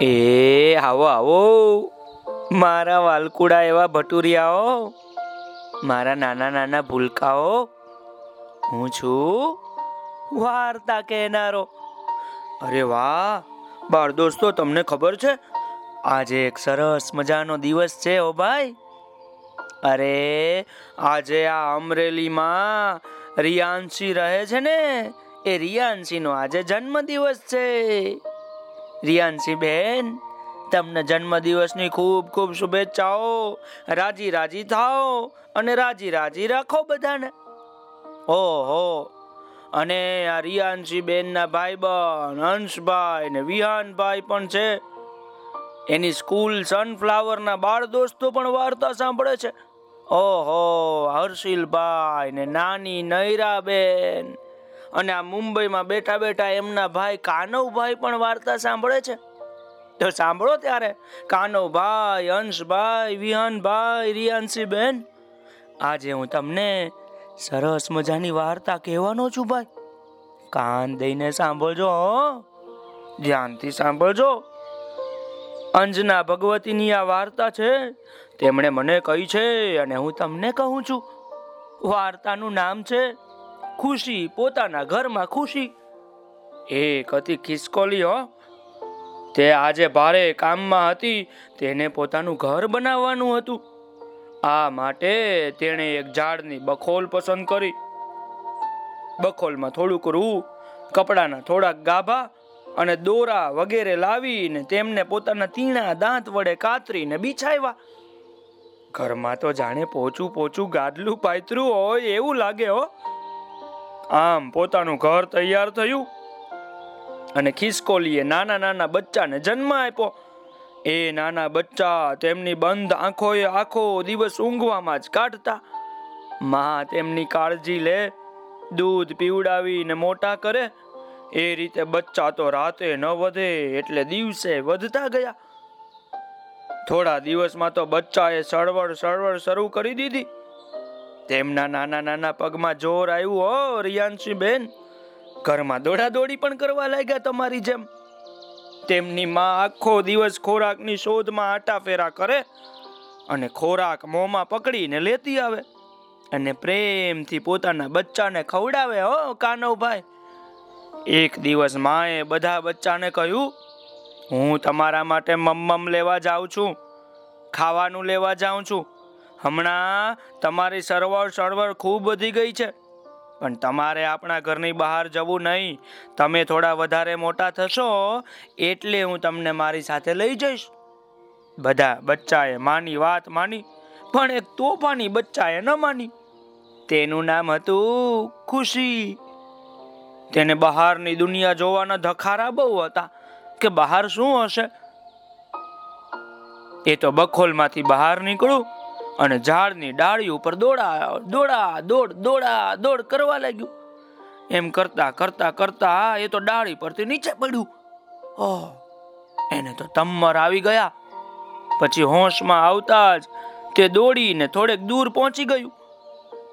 એ, આવો આવો. મારા વાલકુડા એવા ભટુરિયાઓ. મારા નાના નાના ભૂલકાઓ. હું છું વાર્તા કહેનારો. અરે વાહ, બાળ દોસ્તો, તમને ખબર છે? આજે એક સરસ મજાનો દિવસ છે ઓ ભાઈ. અરે, આજે આ અમરેલીમાં રિયાંશી રહે છે ને? એ રિયાંશીનો આજે જન્મદિવસ છે. રિયાંશી બેન, તમને જન્મદિવસની ખૂબ ખૂબ શુભેચ્છાઓ. રાજી રાજી થાઓ અને રાજી રાજી રાખો બધાને. ઓહો, અને આ રિયાંશી બેનના બન હંસભાઈ ને વિહાનભાઈ પણ છે. એની સ્કૂલ સનફ્લાવરના બાળ દોસ્તો પણ વાર્તા સાંભળે છે. ઓહો, હર્ષિલભાઈ ને નાની નૈરાબેન. અને આ મુંબઈમાં બેઠા બેઠા એમના ભાઈ કાનવભાઈ પણ વાર્તા સાંભળે છે. તો સાંભળો ત્યારે, કાનવભાઈ, અંશભાઈ, વિહાનભાઈ રિયાંશી બેન આજે હું તમને સરસ મજાની વાર્તા કહેવાનો છું ભાઈ. કાન દઈને સાંભળજો ધ્યાનથી સાંભળજો. અંજના ભગવતીની આ વાર્તા છે, તેમણે મને કહી છે અને હું તમને કહું છું. વાર્તાનું નામ છે ખુશી, પોતાના ઘરમાં ખુશી. એક હતી ખિસકોલી, હો. તે આજે ભારે કામમાં હતી, તેને પોતાનું ઘર બનાવવાનું હતું. આ માટે તેણે એક ઝાડની બખોલ પસંદ કરી. બખોલમાં થોડુંક રૂ, કપડાના થોડાક ગાભા અને દોરા વગેરે લાવીને તેમને પોતાના તીણા દાંત વડે કાતરીને બિછાવ્યા ઘરમાં તો જાણે પોચું પોચું ગાદલું પાયતરું હોય એવું લાગે, હો. આમ પોતાનું ઘર તૈયાર થયું અને ખિસકોલીએ નાના નાના બચ્ચાને જન્મ આપ્યો. એ નાના બચ્ચા તેમની બંધ આંખોએ આખો દિવસ ઊંઘવામાં જ કાઢતા. માં તેમની કાળજી લે, દૂધ પીવડાવીને મોટા કરે. એ રીતે બચ્ચા તો રાતે ન વધે એટલે દિવસે વધતા ગયા. થોડા દિવસમાં તો બચ્ચાએ સળવળ સળવળ શરૂ કરી દીધી. તેમના નાના નાના પગમાં જોર આવ્યું, હો રિયાંશી બેન ઘરમાં દોડા દોડી પણ કરવા લાગ્યા તમારી જેમ. તેમની માં આખો દિવસ ખોરાકની શોધમાં આટા ફેરા કરે અને ખોરાક મોંમાં પકડીને લેતી આવે અને પ્રેમથી પોતાના બચ્ચાને ખવડાવે, હો, કાનવભાઈ. એક દિવસ માએ બધા બચ્ચાને કહ્યું, હું તમારા માટે મમ્મમ લેવા જાઉં છું, ખાવાનું લેવા જાઉં છું. હમણાં તમારી સરવળ સળવળ ખૂબ વધી ગઈ છે. પણ તમારે આપણા ઘરની બહાર જવું નહીં. તમે થોડા વધારે મોટા થશો એટલે હું તમને મારી સાથે લઈ જઈશ. બધા બચ્ચાએ માની વાત માની, પણ એક તોફાની બચ્ચાએ ન માની. તેનું નામ હતું ખુશી. તેને બહારની દુનિયા જોવાના ધખારા બહુ હતા, કે બહાર શું હશે? એ તો બખોલમાંથી બહાર નીકળું. અને ઝાડની ડાળી ઉપર દોડા દોડા, દોડ દોડા, દોડ કરવા લાગ્યું. એમ કરતા કરતા કરતા એ તો ડાળી પરથી નીચે પડ્યું. ઓહ, એને તો તમ્મર આવી ગયા. પછી હોશમાં આવતા જ તે દોડીને થોડેક દૂર પહોંચી ગયું.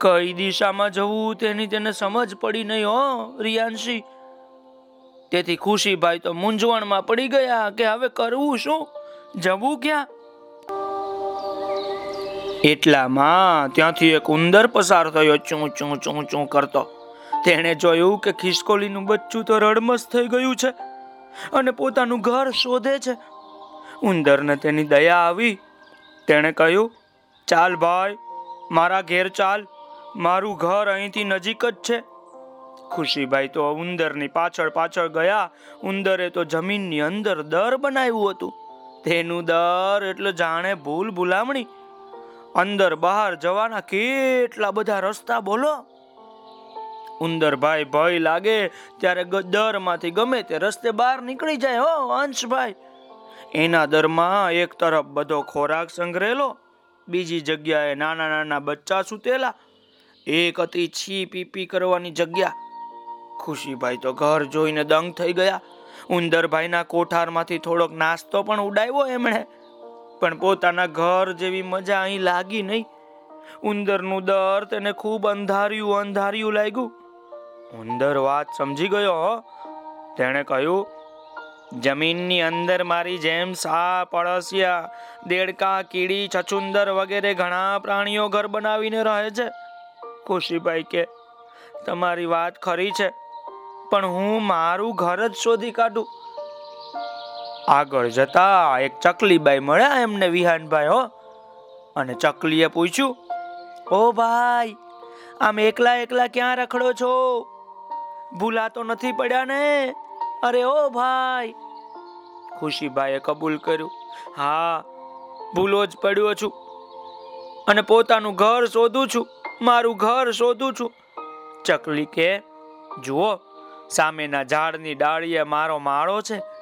કઈ દિશામાં જવું તેની તેને સમજ પડી નહીં, હો રિયાંશી તેથી ખુશીભાઈ તો મૂંઝવણમાં પડી ગયા કે હવે કરવું શું? જવું ક્યાં? એટલામાં ત્યાંથી એક ઉંદર પસાર થયો, ચું ચું ચું ચું કરતો. તેણે જોયું કે ખિસકોલીનું બચ્ચું તો રડમસ થઈ ગયું છે અને પોતાનું ઘર શોધે છે. ઉંદરને તેની દયા આવી. તેણે કહ્યું, ચાલ ભાઈ, મારા ઘેર ચાલ. મારું ઘર અહીંથી નજીક જ છે. ખુશીભાઈ તો ઉંદરની પાછળ પાછળ ગયા. ઉંદરે તો જમીનની અંદર દર બનાવ્યું હતું. તેનું દર એટલે જાણે ભૂલ ભૂલામણી. અંદર બહાર જવાના કેટલા બધા રસ્તા બોલો. ઉંદરભાઈ ભય લાગે ત્યારે દરમાંથી ગમે તે રસ્તે બહાર નીકળી જાય હો અંશભાઈ એના દરમાં એક તરફ બધો ખોરાક સંગ્રહેલો, બીજી જગ્યાએ નાના નાના બચ્ચા સૂતેલા, એક હતી છી પીપી કરવાની જગ્યા. ખુશીભાઈ તો ઘર જોઈને દંગ થઈ ગયા. ઉંદરભાઈના કોઠારમાંથી થોડોક નાસ્તો પણ ઉડાવ્યો એમણે. પણ પોતાના ઘર જેવી મજા અહીં લાગી નહીં. ઉંદરનું દર તેને ખૂબ અંધાર્યું અંધાર્યું લાગ્યું. ઉંદર વાત સમજી ગયો તેણે કહ્યું, જમીનની અંદર મારી જેમ સા અળસિયા દેડકા, કીડી, છછુંદર વગેરે ઘણા પ્રાણીઓ ઘર બનાવીને રહે છે. ખુશીભાઈ કે, તમારી વાત ખરી છે, પણ હું મારું ઘર જ શોધી કાઢું. આગળ જતા એક ચકલીબાઈ મળ્યા એમને વિહાનભાઈ, હો. અને ચકલીએ પૂછ્યું, ઓ ભાઈ, આમ એકલા એકલા ક્યાં રખડો છો? ભૂલાતો નથી પડ્યા ને? અરે ઓ ભાઈ. ખુશીભાઈએ કબૂલ કર્યું, હા, ભૂલો જ પડ્યો છું અને પોતાનું ઘર શોધું છું, મારું ઘર શોધું છું. ચકલી કે, જુઓ, સામેના ઝાડની ડાળીએ મારો માળો છે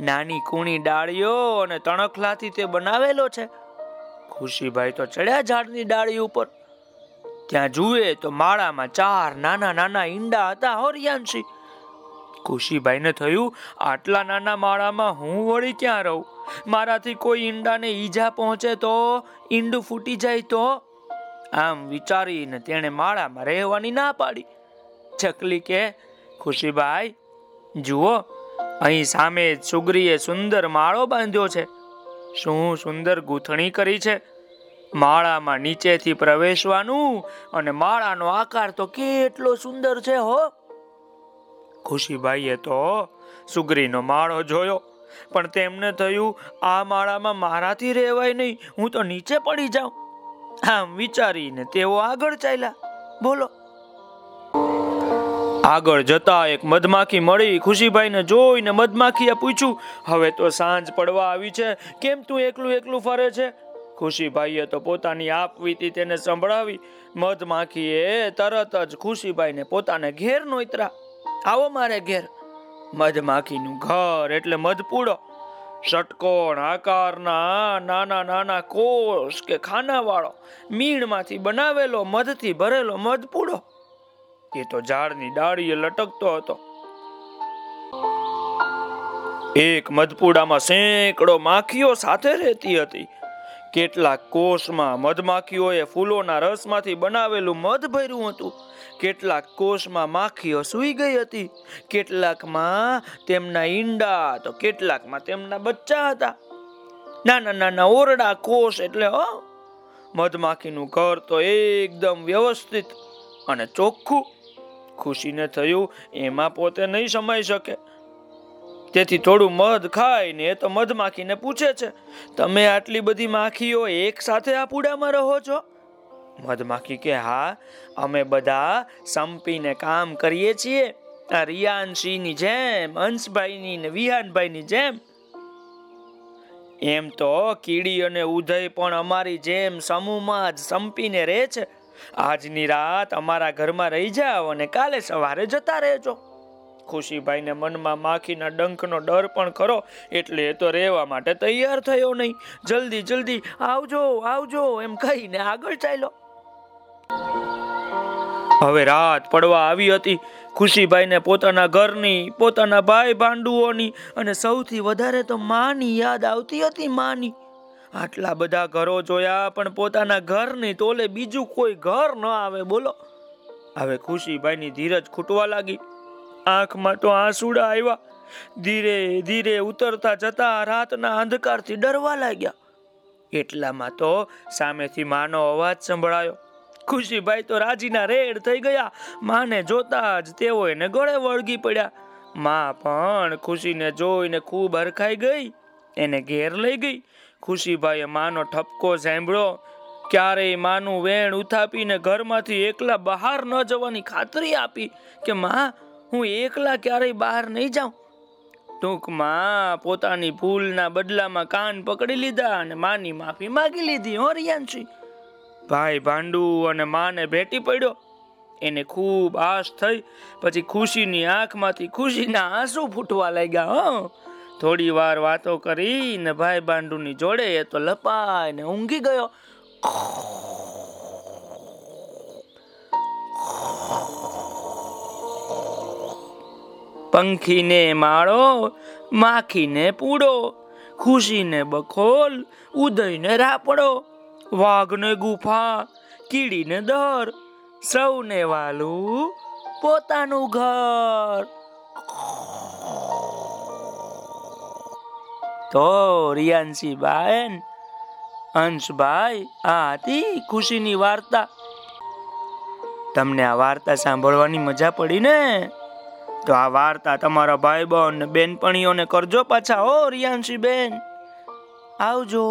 નાની કૂણી ડાળીઓ અને તણખલાથી તે બનાવેલો છે. ખુશીભાઈ તો ચડ્યા ઝાડની ડાળી ઉપર. ત્યાં જુએ તો માળામાં ચાર નાના નાના ઈંડા હતા હોરિયાંશી. ખુશીભાઈને થયું, આટલા નાના માળામાં હું વળી ક્યાં રહું? મારાથી કોઈ ઈંડાને ઈજા પહોંચે તો? ઈંડું ફૂટી જાય તો? આમ વિચારીને તેણે માળામાં રહેવાની ના પાડી. ચકલી કે, ખુશીભાઈ, જુઓ અહીં સામે સુગ્રીએ સુંદર માળો બાંધ્યો છે. શું સુંદર ગૂંથણી કરી છે? માળામાં નીચેથી પ્રવેશવાનું અને માળાનો આકાર તો કેટલો સુંદર છે હો. ખુશીભાઈએ તો સુગ્રીનો માળો જોયો, પણ તેમને થયું, આ માળામાં મારાથી રહેવાય નહીં, હું તો નીચે પડી જાઉં. આમ વિચારીને તેઓ આગળ ચાલ્યા. બોલો આગળ જતા એક મધમાખી મળી, ખુશીભાઈને જોઈને મધમાખીએ પૂછ્યું, હવે તો સાંજ પડવા આવી છે, કેમ તું એકલું એકલું ફરે છે? ખુશીભાઈએ તો પોતાની આપવીતી તેને સંભળાવી, મધમાખીએ તરત જ ખુશીભાઈને પોતાને ઘેર નોતરા આવો મારે ઘેર. મધમાખીનું ઘર એટલે મધપૂડો, ષટકોણ આકારના નાના નાના કોષ કે ખાનાવાળો, મીણમાંથી બનાવેલો મધથી ભરેલો મધપૂડો. એ તો ઝાડની ડાળીએ લટકતો હતો. એક મધપુડામાં સેંકડો માખીઓ સાથે રહેતી હતી. કેટલાક કોષમાં મધમાખીઓએ ફૂલોના રસમાંથી બનાવેલું મધ ભર્યું હતું. કેટલાક કોષમાં માખીઓ સૂઈ ગઈ હતી. કેટલાકમાં તેમના ઈંડા, તો કેટલાકમાં તેમના બચ્ચા હતા. નાના નાના ઓરડા કોષ એટલે મધમાખીનું ઘર તો એકદમ વ્યવસ્થિત અને ચોખ્ખું ખુશીને થયું, એમાં પોતે નહીં સમાઈ શકે. તેથી થોડું મધ ખાઈને એ તો મધમાખીને પૂછે છે, તમે આટલી બધી માખીઓ એક સાથે આ પૂડામાં રહો છો? મધમાખી કે, હા, અમે બધા સંપીને કામ કરીએ છીએ, આ રિયાનસિંહની જેમ, અંશભાઈની ને વિહાનભાઈની જેમ. એમ તો કીડી અને ઉદય પણ અમારી જેમ સમૂહમાં જ સંપીને રહે છે. આજની રાત અમારા ઘરમાં રહી જાઓ અને કાલે સવારે જતા રહેજો. ખુશીભાઈને મનમાં માખીના ડંખનો ડર પણ ખરો, એટલે એ તો રહેવા માટે તૈયાર થયો નહીં. જલ્દી જલ્દી, આવજો આવજો, એમ કહીને આગળ ચાલ્યો. હવે રાત પડવા આવી હતી. ખુશીભાઈને પોતાના ઘરની, પોતાના ભાઈ ભાંડુઓની અને સૌથી વધારે તો માની યાદ આવતી હતી માની. આટલા બધા ઘરો જોયા, પણ પોતાના ઘરની તોલે બીજું કોઈ ઘર ન આવે, બોલો. હવે ખુશીભાઈની ધીરજ ખૂટવા લાગી. આંખમાં તો આંસુડા આવ્યા. ધીરે ધીરે ઉતરતા જતા રાતના અંધકારથી ડરવા લાગ્યા. એટલામાં તો સામેથી માનો અવાજ સંભળાયો. ખુશીભાઈ તો રાજીના રેડ થઈ ગયા. માને જોતા જ તેઓ એને ગળે વળગી પડ્યા. માં પણ ખુશીને જોઈને ખૂબ હરખાઈ ગઈ. એને ઘેર લઈ ગઈ. ખુશીભાઈએ માનો ઠપકો સાંભળ્યો. ક્યારેય માનું વેણ ઉથાપીને ઘરમાંથી એકલા બહાર ન જવાની ખાતરી આપી કે, માં, હું એકલા ક્યારેય બહાર નહીં જાઉં. ટૂંકમાં પોતાની ભૂલના બદલામાં કાન પકડી લીધા અને માની માફી માગી લીધી. હો રિયાંશી ભાઈ ભાંડુ અને માને ભેટી પડ્યો. એને ખૂબ આશ થઈ. પછી ખુશીની આંખમાંથી ખુશીના આંસુ ફૂટવા લાગ્યા, હો. થોડી વાર વાતો કરીને ભાઈ ભાંડુની જોડે એ તો લપાઈને ઊંઘી ગયો. પંખીને માળો, માખીને પૂડો, ખુશીને બખોલ, ઉદયને રાપડો, વાઘને ગુફા, કીડીને દર, સૌને વાલું પોતાનું ઘર. તો રિયાન્સી બેન અંશભાઈ આ હતી ખુશીની વાર્તા. તમને આ વાર્તા સાંભળવાની મજા પડી ને? તો આ વાર્તા તમારા ભાઈ બહેન બેનપણીઓને કરજો પાછા, હો રિયાંશી બેન આવજો.